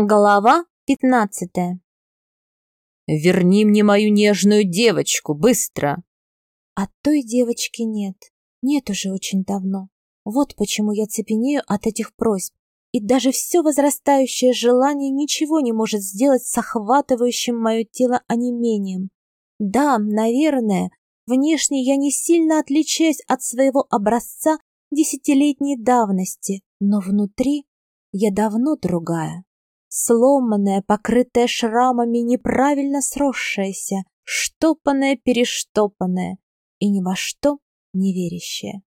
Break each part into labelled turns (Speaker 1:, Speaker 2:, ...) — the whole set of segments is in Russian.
Speaker 1: Глава пятнадцатая.
Speaker 2: «Верни мне мою нежную девочку, быстро!»
Speaker 1: А той девочки нет. Нет уже очень давно. Вот почему я цепенею от этих просьб. И даже все возрастающее желание ничего не может сделать с охватывающим мое тело онемением. Да, наверное, внешне я не сильно отличаюсь от своего образца десятилетней давности, но внутри я давно другая сломанная, покрытая шрамами, неправильно сросшаяся, штопанная-перештопанная и ни во что не верящая.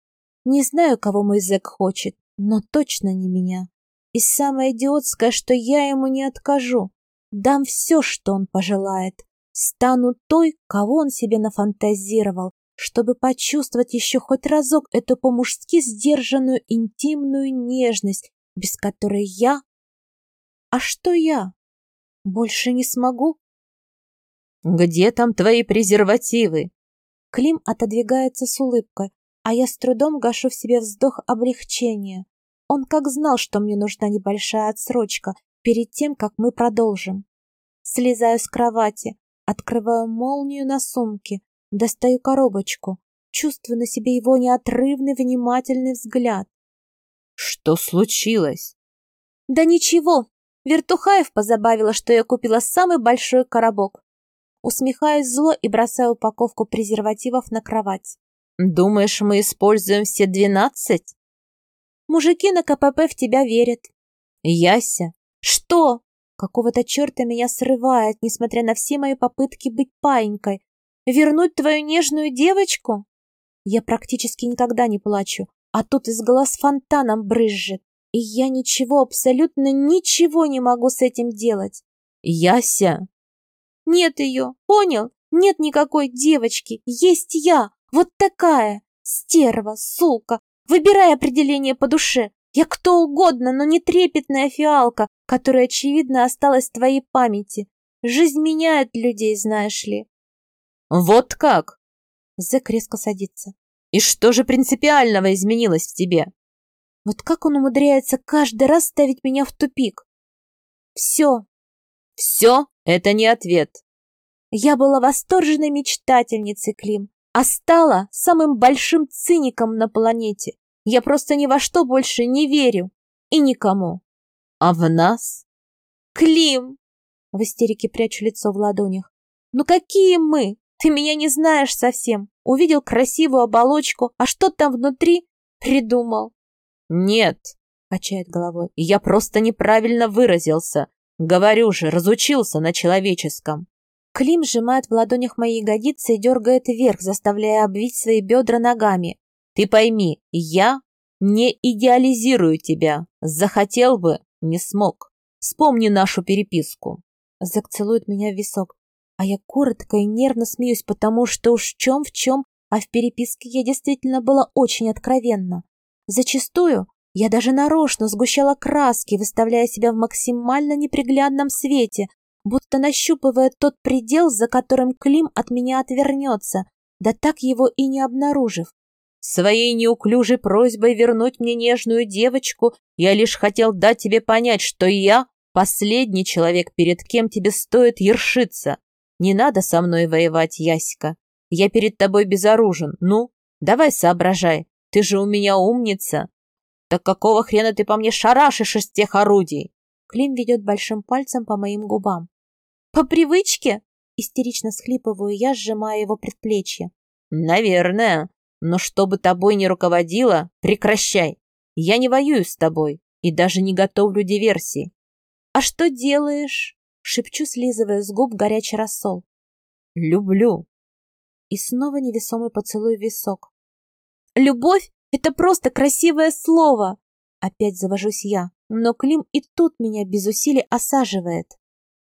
Speaker 1: Не знаю, кого мой зэк хочет, но точно не меня. И самое идиотское, что я ему не откажу. Дам все, что он пожелает. Стану той, кого он себе нафантазировал, чтобы почувствовать еще хоть разок эту по-мужски сдержанную интимную нежность, без которой я а что я? Больше не смогу?
Speaker 2: Где там твои презервативы?
Speaker 1: Клим отодвигается с улыбкой, а я с трудом гашу в себе вздох облегчения. Он как знал, что мне нужна небольшая отсрочка перед тем, как мы продолжим. Слезаю с кровати, открываю молнию на сумке, достаю коробочку, чувствую на себе его неотрывный внимательный взгляд.
Speaker 2: Что случилось?
Speaker 1: Да ничего, Вертухаев позабавила, что я купила самый большой коробок. Усмехаюсь зло и бросаю упаковку презервативов на кровать.
Speaker 2: «Думаешь, мы используем все двенадцать?»
Speaker 1: «Мужики на КПП в тебя верят».
Speaker 2: «Яся?»
Speaker 1: «Что?» Какого-то черта меня срывает, несмотря на все мои попытки быть паинькой. Вернуть твою нежную девочку? Я практически никогда не плачу, а тут из глаз фонтаном брызжет. И я ничего, абсолютно ничего не могу с этим делать.
Speaker 2: Яся!
Speaker 1: Нет ее, понял? Нет никакой девочки, есть я, вот такая, стерва, сука. Выбирай определение по душе. Я кто угодно, но не трепетная фиалка, которая, очевидно, осталась в твоей памяти. Жизнь меняет людей, знаешь ли.
Speaker 2: Вот как?
Speaker 1: Зэк резко садится.
Speaker 2: И что же принципиального изменилось в тебе?
Speaker 1: Вот как он умудряется каждый раз ставить меня в тупик? Все.
Speaker 2: Все — это не ответ.
Speaker 1: Я была восторженной мечтательницей, Клим, а стала самым большим циником на планете. Я просто ни во что больше не верю. И никому.
Speaker 2: А в нас?
Speaker 1: Клим! В истерике прячу лицо в ладонях. Ну какие мы? Ты меня не знаешь совсем. Увидел красивую оболочку, а что там внутри? Придумал.
Speaker 2: «Нет», — качает головой, — «я просто неправильно выразился. Говорю же, разучился на человеческом».
Speaker 1: Клим сжимает в ладонях мои ягодицы и дергает вверх, заставляя обвить свои бедра ногами.
Speaker 2: «Ты пойми, я не идеализирую тебя. Захотел бы, не смог. Вспомни нашу переписку».
Speaker 1: Зак целует меня в висок, а я коротко и нервно смеюсь, потому что уж чем в чем, а в переписке я действительно была очень откровенна. Зачастую я даже нарочно сгущала краски, выставляя себя в максимально неприглядном свете, будто нащупывая тот предел, за которым Клим от меня отвернется, да так его и не обнаружив.
Speaker 2: Своей неуклюжей просьбой вернуть мне нежную девочку я лишь хотел дать тебе понять, что я последний человек, перед кем тебе стоит ершиться. Не надо со мной воевать, Яська. Я перед тобой безоружен. Ну, давай соображай. Ты же у меня умница. Так какого хрена ты по мне шарашишь из тех орудий?
Speaker 1: Клим ведет большим пальцем по моим губам. По привычке? Истерично схлипываю я, сжимая его предплечье.
Speaker 2: Наверное. Но чтобы тобой не руководило, прекращай. Я не воюю с тобой и даже не готовлю диверсии.
Speaker 1: А что делаешь? Шепчу, слизывая с губ горячий рассол.
Speaker 2: Люблю.
Speaker 1: И снова невесомый поцелуй в висок. Любовь — это просто красивое слово. Опять завожусь я, но Клим и тут меня без усилий осаживает.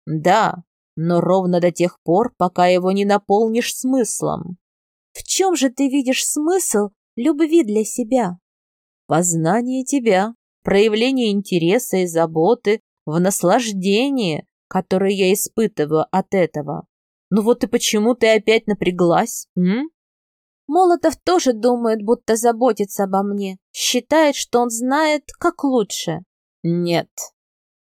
Speaker 2: Да, но ровно до тех пор, пока его не наполнишь смыслом.
Speaker 1: В чем же ты видишь смысл любви для себя?
Speaker 2: Познание тебя, проявление интереса и заботы, в наслаждении, которое я испытываю от этого. Ну вот и почему ты опять напряглась, м?
Speaker 1: Молотов тоже думает, будто заботится обо мне, считает, что он знает, как лучше.
Speaker 2: Нет.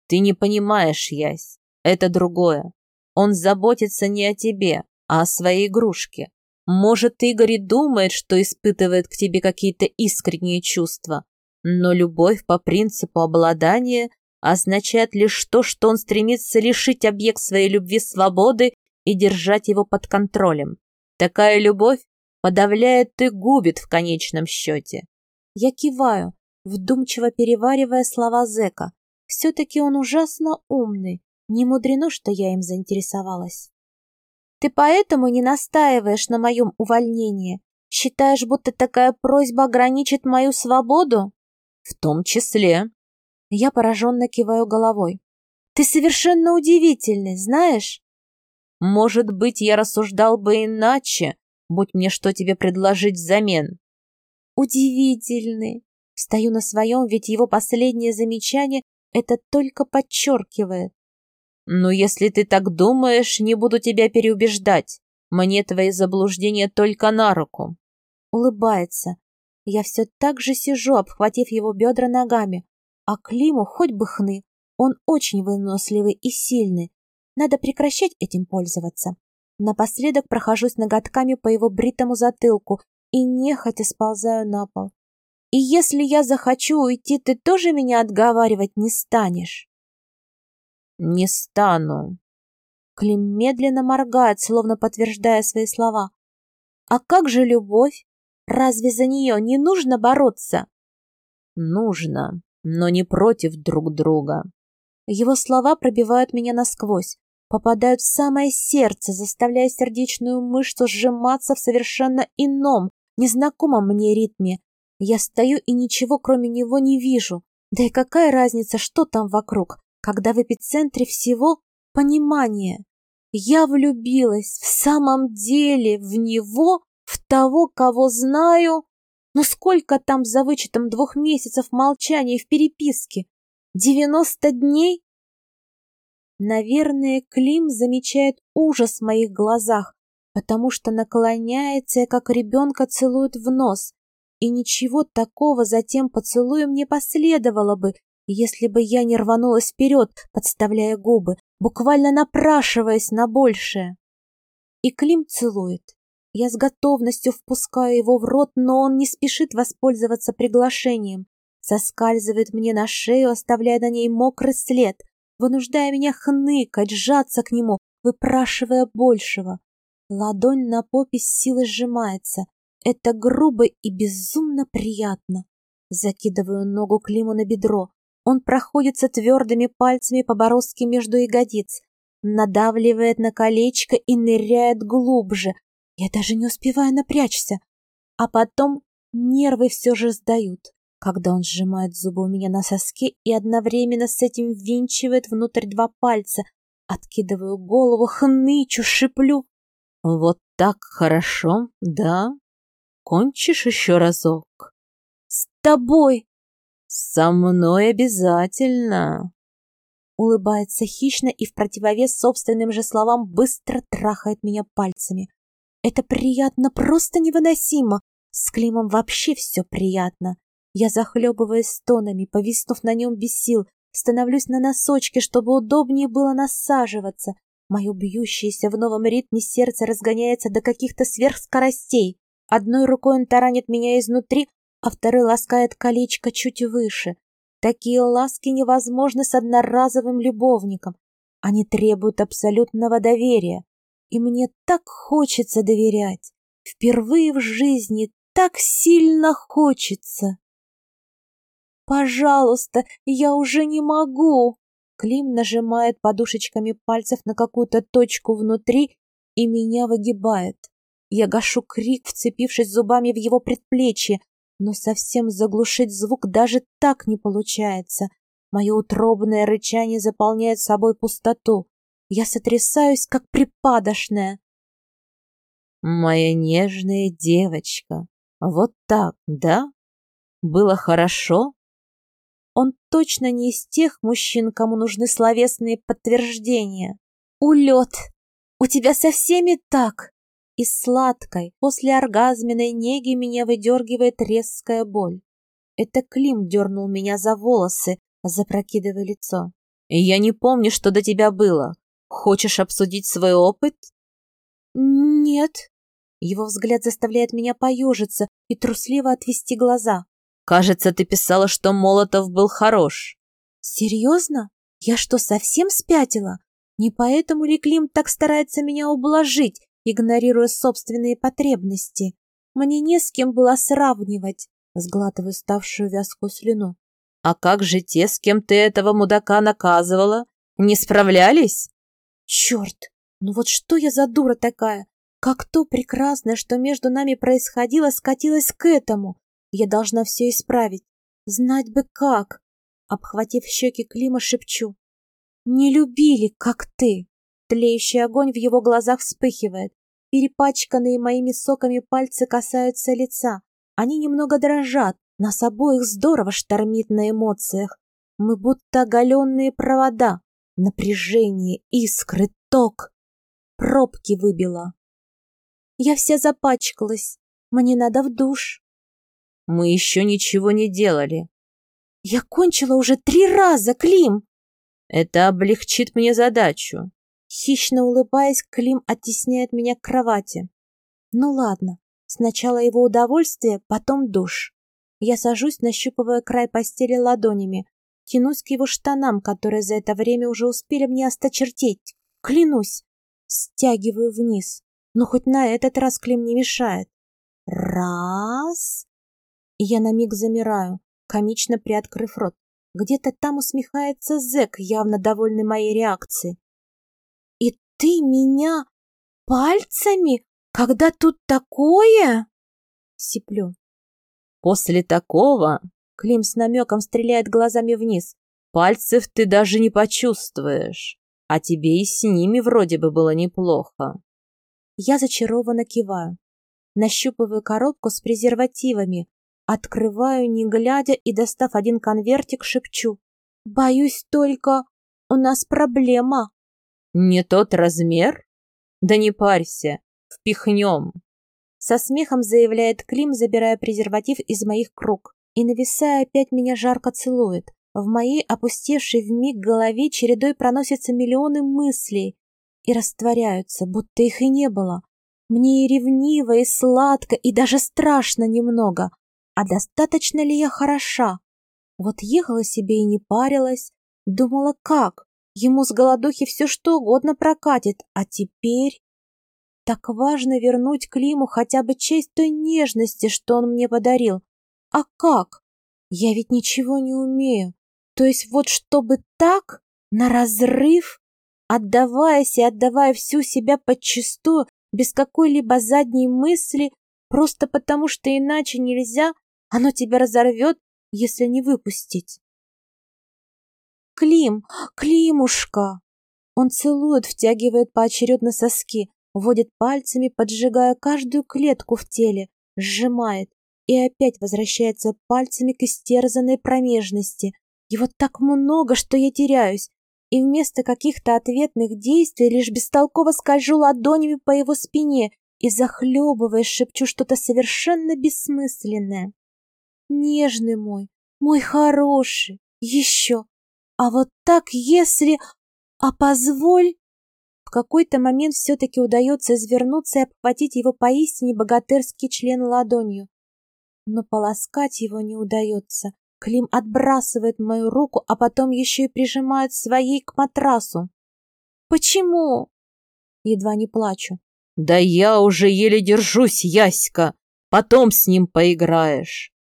Speaker 2: Ты не понимаешь, Ясь, это другое. Он заботится не о тебе, а о своей игрушке. Может, Игорь и думает, что испытывает к тебе какие-то искренние чувства, но любовь по принципу обладания означает лишь то, что он стремится лишить объект своей любви свободы и держать его под контролем. Такая любовь подавляет и губит в конечном счете.
Speaker 1: Я киваю, вдумчиво переваривая слова зэка. Все-таки он ужасно умный. Не мудрено, что я им заинтересовалась. Ты поэтому не настаиваешь на моем увольнении? Считаешь, будто такая просьба ограничит мою свободу?
Speaker 2: В том числе.
Speaker 1: Я пораженно киваю головой. Ты совершенно удивительный, знаешь?
Speaker 2: Может быть, я рассуждал бы иначе, будь мне что тебе предложить взамен.
Speaker 1: Удивительный. Стою на своем, ведь его последнее замечание это только подчеркивает.
Speaker 2: «Ну, если ты так думаешь, не буду тебя переубеждать. Мне твои заблуждения только на руку».
Speaker 1: Улыбается. Я все так же сижу, обхватив его бедра ногами. А Климу хоть бы хны. Он очень выносливый и сильный. Надо прекращать этим пользоваться. Напоследок прохожусь ноготками по его бритому затылку и нехотя сползаю на пол. И если я захочу уйти, ты тоже меня отговаривать не станешь?
Speaker 2: Не стану.
Speaker 1: Клим медленно моргает, словно подтверждая свои слова. А как же любовь? Разве за нее не нужно бороться?
Speaker 2: Нужно, но не против друг друга.
Speaker 1: Его слова пробивают меня насквозь, попадают в самое сердце, заставляя сердечную мышцу сжиматься в совершенно ином, незнакомом мне ритме, я стою и ничего кроме него не вижу. Да и какая разница, что там вокруг, когда в эпицентре всего понимание. Я влюбилась в самом деле в него, в того, кого знаю. Но сколько там за вычетом двух месяцев молчания в переписке? Девяносто дней? Наверное, Клим замечает ужас в моих глазах, потому что наклоняется как ребенка целует в нос. И ничего такого за тем поцелуем не последовало бы, если бы я не рванулась вперед, подставляя губы, буквально напрашиваясь на большее. И Клим целует. Я с готовностью впускаю его в рот, но он не спешит воспользоваться приглашением. Соскальзывает мне на шею, оставляя на ней мокрый след, вынуждая меня хныкать, сжаться к нему, выпрашивая большего. Ладонь на попе с силой сжимается, это грубо и безумно приятно. Закидываю ногу Климу на бедро. Он проходится твердыми пальцами по бороздке между ягодиц, надавливает на колечко и ныряет глубже. Я даже не успеваю напрячься. А потом нервы все же сдают, когда он сжимает зубы у меня на соске и одновременно с этим винчивает внутрь два пальца. Откидываю голову, хнычу, шиплю.
Speaker 2: Вот так хорошо, да? Кончишь еще разок?
Speaker 1: С тобой!
Speaker 2: Со мной обязательно!
Speaker 1: Улыбается хищно и в противовес собственным же словам быстро трахает меня пальцами. Это приятно, просто невыносимо. С Климом вообще все приятно. Я захлебываясь стонами, повиснув на нем без сил, становлюсь на носочки, чтобы удобнее было насаживаться. Мое бьющееся в новом ритме сердце разгоняется до каких-то сверхскоростей. Одной рукой он таранит меня изнутри, а второй ласкает колечко чуть выше. Такие ласки невозможны с одноразовым любовником. Они требуют абсолютного доверия. И мне так хочется доверять. Впервые в жизни так сильно хочется. Пожалуйста, я уже не могу. Клим нажимает подушечками пальцев на какую-то точку внутри и меня выгибает. Я гашу крик, вцепившись зубами в его предплечье, но совсем заглушить звук даже так не получается. Мое утробное рычание заполняет собой пустоту. Я сотрясаюсь, как припадочная.
Speaker 2: «Моя нежная девочка, вот так, да? Было хорошо?»
Speaker 1: Он точно не из тех мужчин, кому нужны словесные подтверждения. «Улет! У тебя со всеми так!» и сладкой, после оргазменной неги меня выдергивает резкая боль. Это Клим дернул меня за волосы, запрокидывая лицо.
Speaker 2: Я не помню, что до тебя было. Хочешь обсудить свой опыт?
Speaker 1: Нет. Его взгляд заставляет меня поежиться и трусливо отвести глаза.
Speaker 2: Кажется, ты писала, что Молотов был хорош.
Speaker 1: Серьезно? Я что, совсем спятила? Не поэтому ли Клим так старается меня ублажить, игнорируя собственные потребности? Мне не с кем было сравнивать, сглатываю ставшую вязкую слюну.
Speaker 2: А как же те, с кем ты этого мудака наказывала? Не справлялись?
Speaker 1: Черт, ну вот что я за дура такая? Как то прекрасное, что между нами происходило, скатилось к этому. Я должна все исправить. Знать бы как. Обхватив щеки Клима, шепчу. Не любили, как ты. Тлеющий огонь в его глазах вспыхивает. Перепачканные моими соками пальцы касаются лица. Они немного дрожат. Нас обоих здорово штормит на эмоциях. Мы будто оголенные провода. Напряжение, искры, ток. Пробки выбило. Я вся запачкалась. Мне надо в душ.
Speaker 2: Мы еще ничего не делали.
Speaker 1: Я кончила уже три раза, Клим.
Speaker 2: Это облегчит мне задачу.
Speaker 1: Хищно улыбаясь, Клим оттесняет меня к кровати. Ну ладно, сначала его удовольствие, потом душ. Я сажусь, нащупывая край постели ладонями, тянусь к его штанам, которые за это время уже успели мне осточертеть. Клянусь, стягиваю вниз, но хоть на этот раз Клим не мешает. Раз. И я на миг замираю, комично приоткрыв рот. Где-то там усмехается зэк, явно довольный моей реакцией. Ты меня пальцами? Когда тут такое? Сиплю.
Speaker 2: После такого Клим с намеком стреляет глазами вниз. Пальцев ты даже не почувствуешь. А тебе и с ними вроде бы было неплохо.
Speaker 1: Я зачарованно киваю. Нащупываю коробку с презервативами, открываю, не глядя, и, достав один конвертик, шепчу. Боюсь только, у нас проблема.
Speaker 2: «Не тот размер? Да не парься, впихнем!»
Speaker 1: Со смехом заявляет Клим, забирая презерватив из моих круг. И, нависая, опять меня жарко целует. В моей опустевшей вмиг голове чередой проносятся миллионы мыслей и растворяются, будто их и не было. Мне и ревниво, и сладко, и даже страшно немного. А достаточно ли я хороша? Вот ехала себе и не парилась. Думала, как? Ему с голодухи все что угодно прокатит, а теперь... Так важно вернуть Климу хотя бы честь той нежности, что он мне подарил. А как? Я ведь ничего не умею. То есть вот чтобы так, на разрыв, отдаваясь и отдавая всю себя подчистую, без какой-либо задней мысли, просто потому что иначе нельзя, оно тебя разорвет, если не выпустить. Клим! Климушка!» Он целует, втягивает поочередно соски, вводит пальцами, поджигая каждую клетку в теле, сжимает и опять возвращается пальцами к истерзанной промежности. Его так много, что я теряюсь, и вместо каких-то ответных действий лишь бестолково скольжу ладонями по его спине и, захлебываясь, шепчу что-то совершенно бессмысленное. «Нежный мой, мой хороший, еще, а вот так, если... А позволь... В какой-то момент все-таки удается извернуться и обхватить его поистине богатырский член ладонью. Но полоскать его не удается. Клим отбрасывает мою руку, а потом еще и прижимает своей к матрасу. «Почему?» Едва не плачу.
Speaker 2: «Да я уже еле держусь, Яська! Потом с ним поиграешь!»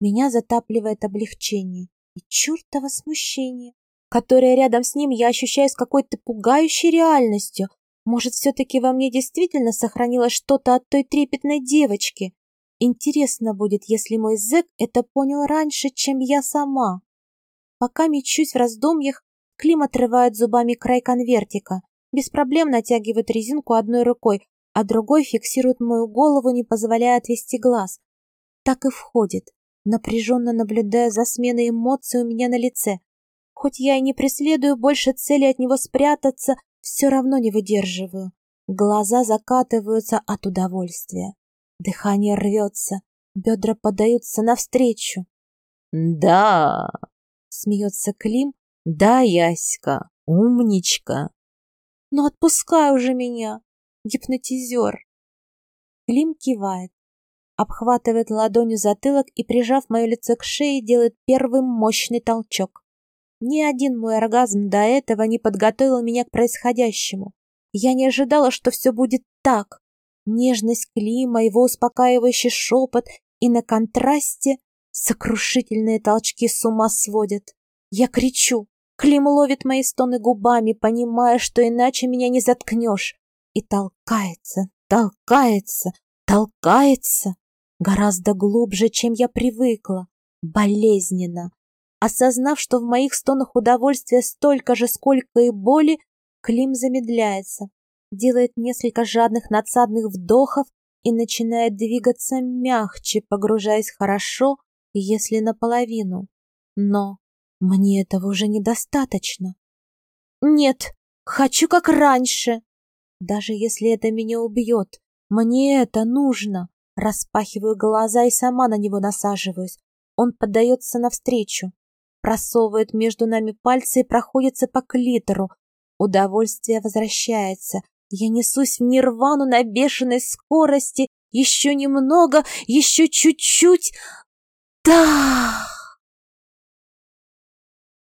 Speaker 1: Меня затапливает облегчение и чертово смущение, которое рядом с ним я ощущаю с какой-то пугающей реальностью. Может, все-таки во мне действительно сохранилось что-то от той трепетной девочки? Интересно будет, если мой зэк это понял раньше, чем я сама. Пока мечусь в раздумьях, Клим отрывает зубами край конвертика, без проблем натягивает резинку одной рукой, а другой фиксирует мою голову, не позволяя отвести глаз. Так и входит напряженно наблюдая за сменой эмоций у меня на лице. Хоть я и не преследую больше цели от него спрятаться, все равно не выдерживаю. Глаза закатываются от удовольствия. Дыхание рвется, бедра подаются навстречу.
Speaker 2: «Да!»
Speaker 1: — смеется Клим,
Speaker 2: Да, Яська, умничка.
Speaker 1: Ну отпускай уже меня, гипнотизер. Клим кивает, обхватывает ладонью затылок и, прижав мое лицо к шее, делает первый мощный толчок. Ни один мой оргазм до этого не подготовил меня к происходящему. Я не ожидала, что все будет так. Нежность Клима, его успокаивающий шепот и на контрасте сокрушительные толчки с ума сводят. Я кричу. Клим ловит мои стоны губами, понимая, что иначе меня не заткнешь. И толкается, толкается, толкается. Гораздо глубже, чем я привыкла. Болезненно. Осознав, что в моих стонах удовольствия столько же, сколько и боли, Клим замедляется, делает несколько жадных надсадных вдохов и начинает двигаться мягче, погружаясь хорошо, если наполовину. Но мне этого уже недостаточно. Нет, хочу как раньше. Даже если это меня убьет, мне это нужно. Распахиваю глаза и сама на него насаживаюсь. Он поддается навстречу, просовывает между нами пальцы и проходится по клитору. Удовольствие возвращается. Я несусь в нирвану на бешеной скорости. Еще немного, еще чуть-чуть. Да!